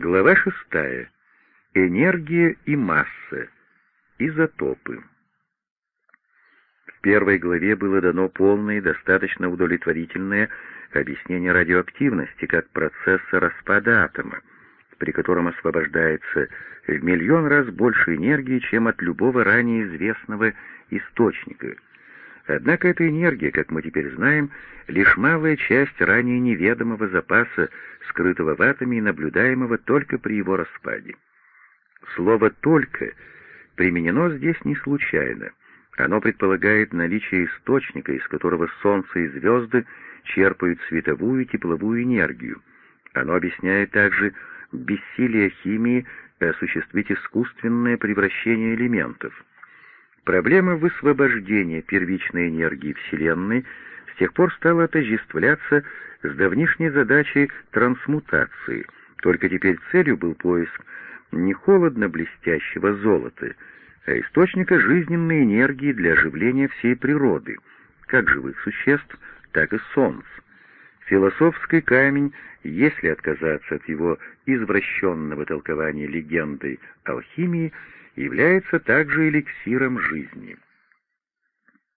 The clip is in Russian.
Глава шестая. Энергия и масса. Изотопы. В первой главе было дано полное и достаточно удовлетворительное объяснение радиоактивности как процесса распада атома, при котором освобождается в миллион раз больше энергии, чем от любого ранее известного источника. Однако эта энергия, как мы теперь знаем, лишь малая часть ранее неведомого запаса, скрытого в атоме и наблюдаемого только при его распаде. Слово «только» применено здесь не случайно. Оно предполагает наличие источника, из которого Солнце и звезды черпают световую и тепловую энергию. Оно объясняет также бессилие химии осуществить искусственное превращение элементов. Проблема высвобождения первичной энергии Вселенной с тех пор стала отождествляться с давнишней задачей трансмутации, только теперь целью был поиск не холодно-блестящего золота, а источника жизненной энергии для оживления всей природы, как живых существ, так и солнц. Философский камень, если отказаться от его извращенного толкования легендой алхимии, является также эликсиром жизни —